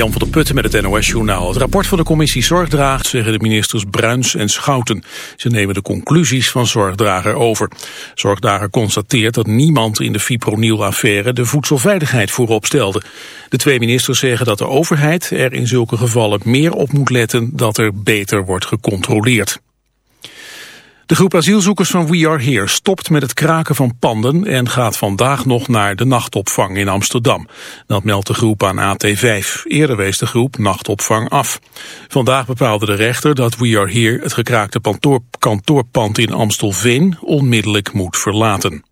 Jan van der Putten met het NOS-journaal. Het rapport van de commissie Zorgdraag zeggen de ministers Bruins en Schouten. Ze nemen de conclusies van Zorgdrager over. Zorgdrager constateert dat niemand in de fipronil-affaire de voedselveiligheid voorop stelde. De twee ministers zeggen dat de overheid er in zulke gevallen meer op moet letten dat er beter wordt gecontroleerd. De groep asielzoekers van We Are Here stopt met het kraken van panden en gaat vandaag nog naar de nachtopvang in Amsterdam. Dat meldt de groep aan AT5. Eerder wees de groep nachtopvang af. Vandaag bepaalde de rechter dat We Are Here het gekraakte kantoorpand in Amstelveen onmiddellijk moet verlaten.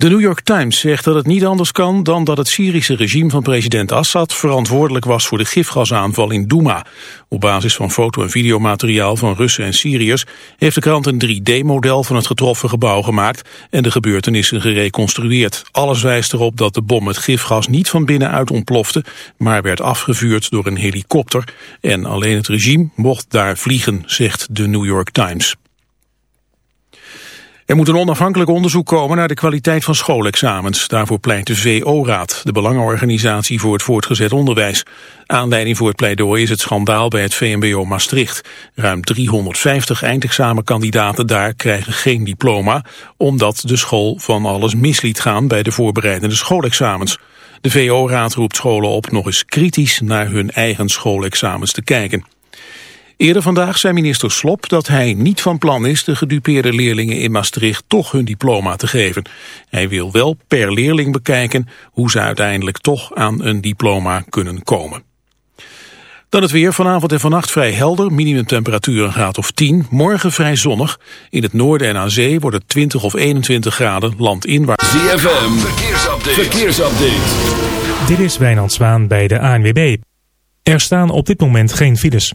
De New York Times zegt dat het niet anders kan dan dat het Syrische regime van president Assad verantwoordelijk was voor de gifgasaanval in Douma. Op basis van foto- en videomateriaal van Russen en Syriërs heeft de krant een 3D-model van het getroffen gebouw gemaakt en de gebeurtenissen gereconstrueerd. Alles wijst erop dat de bom met gifgas niet van binnenuit ontplofte, maar werd afgevuurd door een helikopter en alleen het regime mocht daar vliegen, zegt de New York Times. Er moet een onafhankelijk onderzoek komen naar de kwaliteit van schoolexamens. Daarvoor pleit de VO-raad, de belangenorganisatie voor het voortgezet onderwijs. Aanleiding voor het pleidooi is het schandaal bij het VMBO Maastricht. Ruim 350 eindexamenkandidaten daar krijgen geen diploma... omdat de school van alles mis liet gaan bij de voorbereidende schoolexamens. De VO-raad roept scholen op nog eens kritisch naar hun eigen schoolexamens te kijken. Eerder vandaag zei minister Slop dat hij niet van plan is de gedupeerde leerlingen in Maastricht toch hun diploma te geven. Hij wil wel per leerling bekijken hoe ze uiteindelijk toch aan een diploma kunnen komen. Dan het weer. Vanavond en vannacht vrij helder. Minimumtemperatuur een graad of 10. Morgen vrij zonnig. In het noorden en aan zee wordt het 20 of 21 graden landinwaarts. ZFM. Verkeersupdate. Verkeersupdate. Dit is Wijnand Zwaan bij de ANWB. Er staan op dit moment geen files.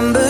remember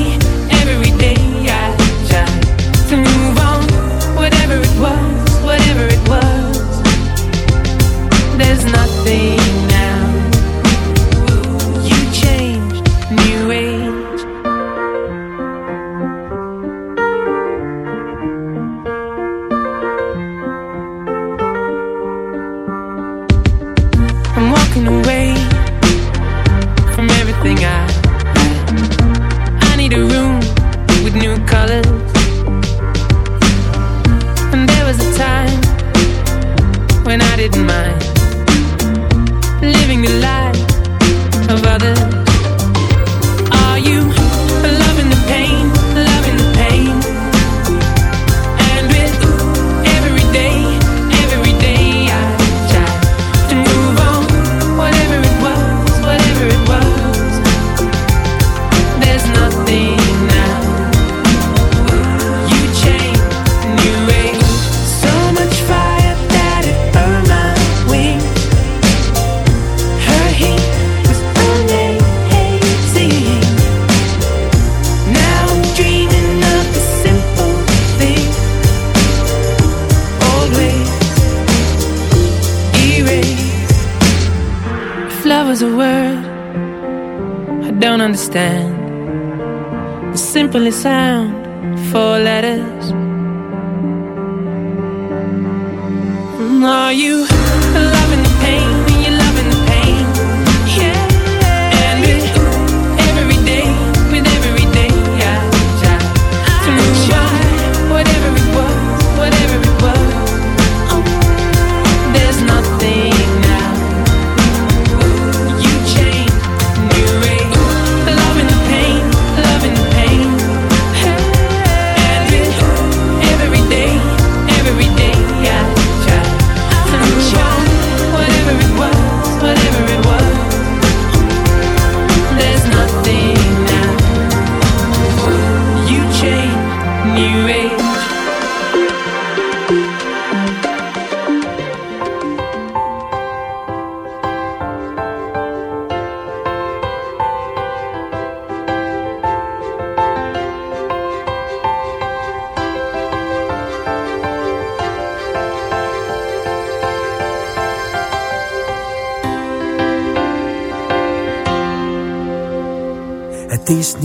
love was a word I don't understand. The simplest sound, four letters. Are you loving the pain?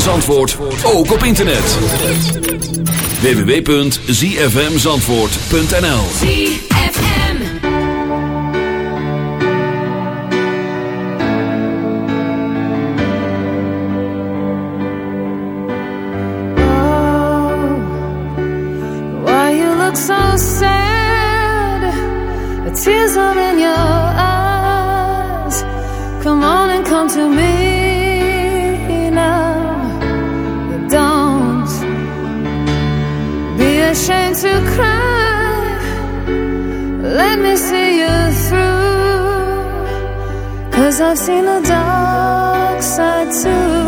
van Zandvoort ook op internet. www.zfmzandvoort.nl oh, Why you look so sad? The tears are in your eyes. Come on and come to me. I've seen the dark side too.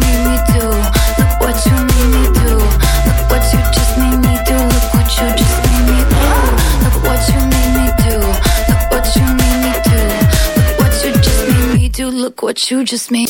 what you just made.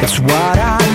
That's what I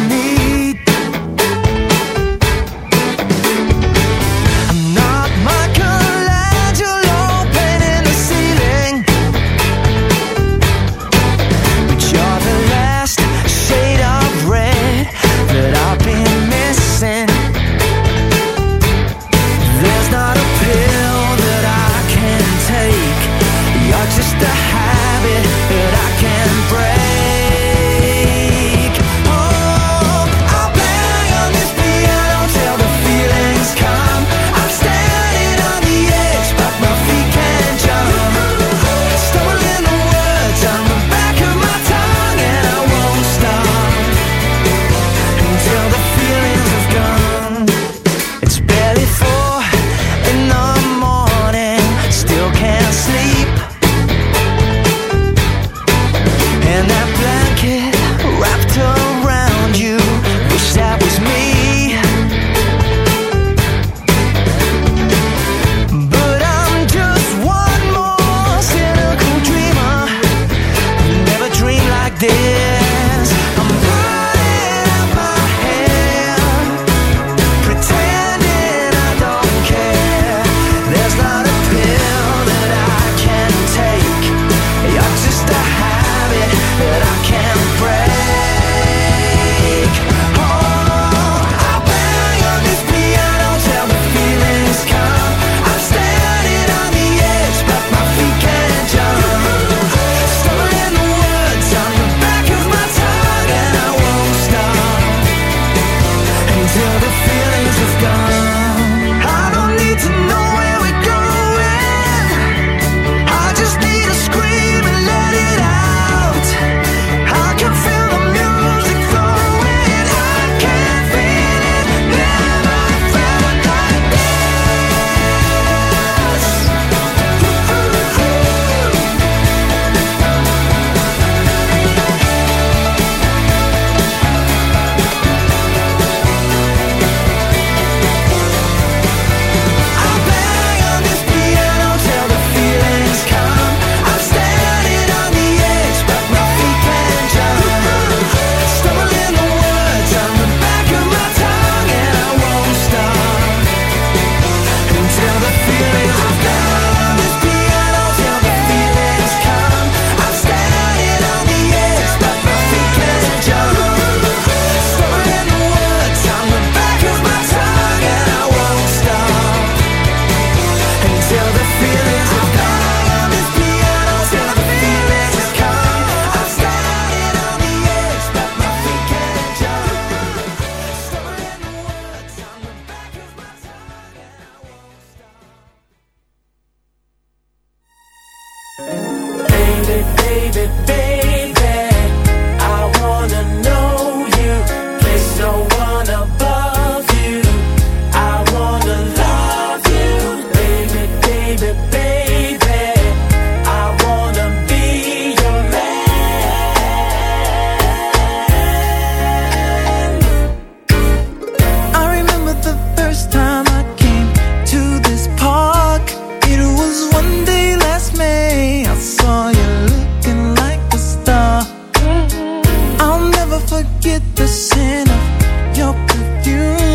forget the sin of your perfume.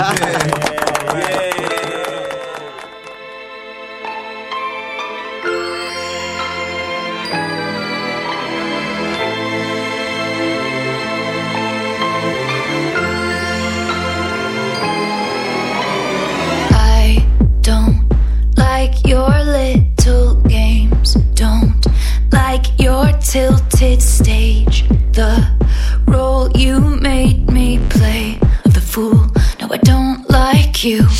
yeah. you.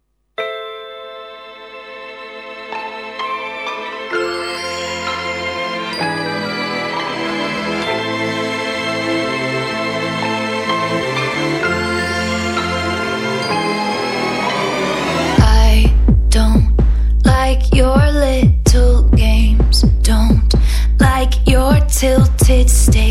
Tilted stage.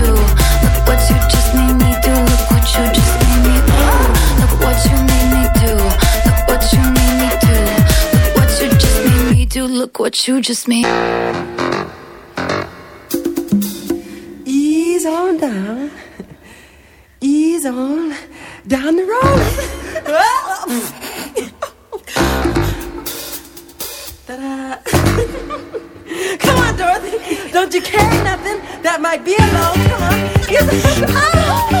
what you just made. Ease on down. Ease on down the road. Come on, Dorothy. Don't you carry nothing that might be a load? Come on. Oh.